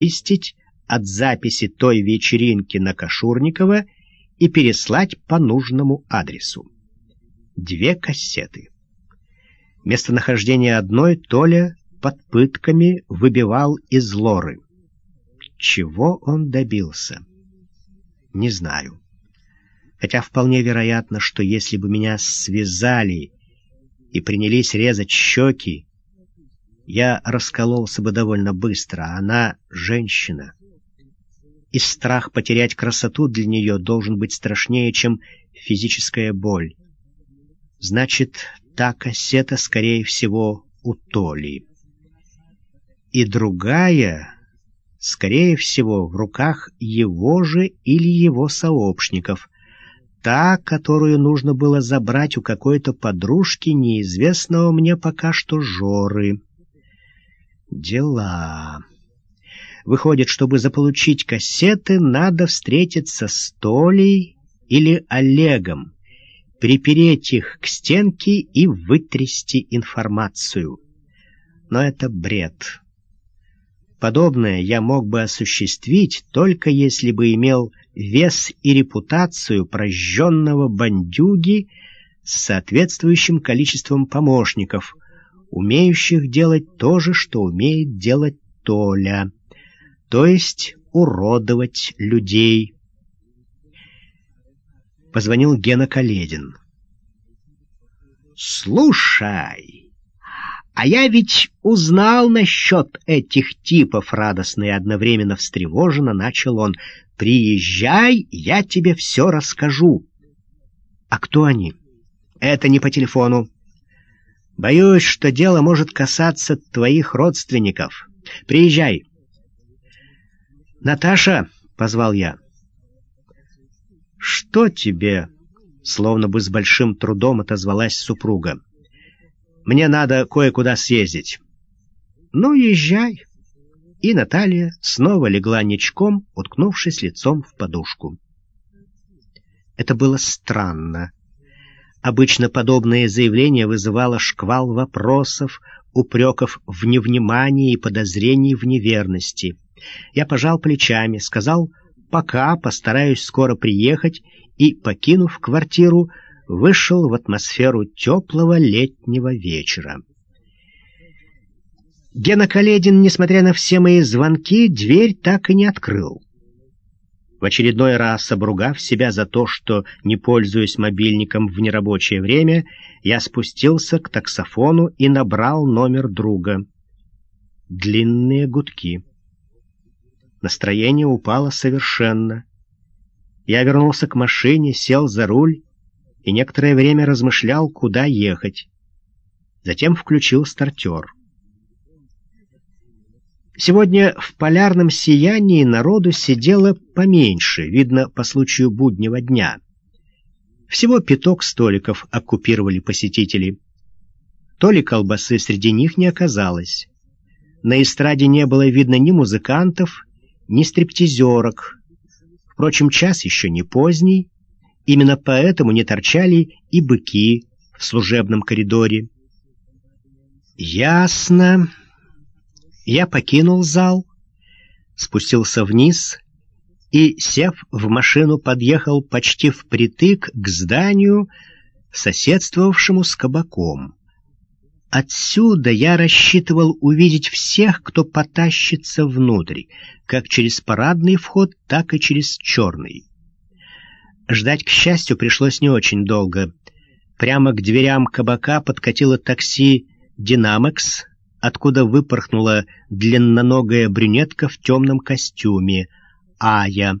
очистить от записи той вечеринки на Кашурникова и переслать по нужному адресу. Две кассеты. Местонахождение одной Толя под пытками выбивал из лоры. Чего он добился? Не знаю. Хотя вполне вероятно, что если бы меня связали и принялись резать щеки, я раскололся бы довольно быстро. Она — женщина. И страх потерять красоту для нее должен быть страшнее, чем физическая боль. Значит, та кассета, скорее всего, у Толи. И другая, скорее всего, в руках его же или его сообщников, та, которую нужно было забрать у какой-то подружки неизвестного мне пока что Жоры. Дела. Выходит, чтобы заполучить кассеты, надо встретиться с Толей или Олегом, припереть их к стенке и вытрясти информацию. Но это бред. Подобное я мог бы осуществить, только если бы имел вес и репутацию прожженного бандюги с соответствующим количеством помощников — умеющих делать то же, что умеет делать Толя, то есть уродовать людей. Позвонил Гена Каледин. «Слушай, а я ведь узнал насчет этих типов», — радостно и одновременно встревоженно начал он. «Приезжай, я тебе все расскажу». «А кто они?» «Это не по телефону. Боюсь, что дело может касаться твоих родственников. Приезжай. Наташа, — позвал я. Что тебе? Словно бы с большим трудом отозвалась супруга. Мне надо кое-куда съездить. Ну, езжай. И Наталья снова легла ничком, уткнувшись лицом в подушку. Это было странно. Обычно подобное заявление вызывало шквал вопросов, упреков в невнимании и подозрений в неверности. Я пожал плечами, сказал «пока, постараюсь скоро приехать» и, покинув квартиру, вышел в атмосферу теплого летнего вечера. Гена Каледин, несмотря на все мои звонки, дверь так и не открыл. В очередной раз, обругав себя за то, что не пользуюсь мобильником в нерабочее время, я спустился к таксофону и набрал номер друга. Длинные гудки. Настроение упало совершенно. Я вернулся к машине, сел за руль и некоторое время размышлял, куда ехать. Затем включил стартер. Сегодня в полярном сиянии народу сидело поменьше, видно, по случаю буднего дня. Всего пяток столиков оккупировали посетители. То ли колбасы среди них не оказалось. На эстраде не было видно ни музыкантов, ни стриптизерок. Впрочем, час еще не поздний, именно поэтому не торчали и быки в служебном коридоре. «Ясно», я покинул зал, спустился вниз и, сев в машину, подъехал почти впритык к зданию, соседствовавшему с кабаком. Отсюда я рассчитывал увидеть всех, кто потащится внутрь, как через парадный вход, так и через черный. Ждать, к счастью, пришлось не очень долго. Прямо к дверям кабака подкатило такси «Динамекс», откуда выпорхнула длинноногая брюнетка в темном костюме, Ая.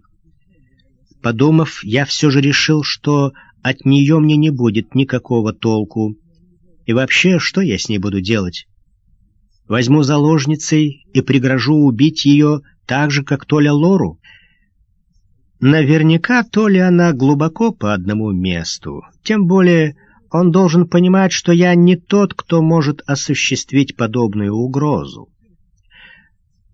Подумав, я все же решил, что от нее мне не будет никакого толку. И вообще, что я с ней буду делать? Возьму заложницей и пригрожу убить ее так же, как Толя Лору? Наверняка Толя она глубоко по одному месту, тем более он должен понимать, что я не тот, кто может осуществить подобную угрозу.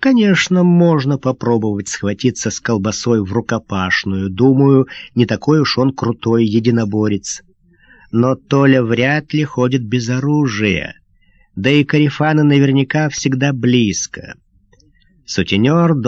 Конечно, можно попробовать схватиться с колбасой в рукопашную. Думаю, не такой уж он крутой единоборец. Но Толя вряд ли ходит без оружия. Да и Карифана наверняка всегда близко. Сутенер должен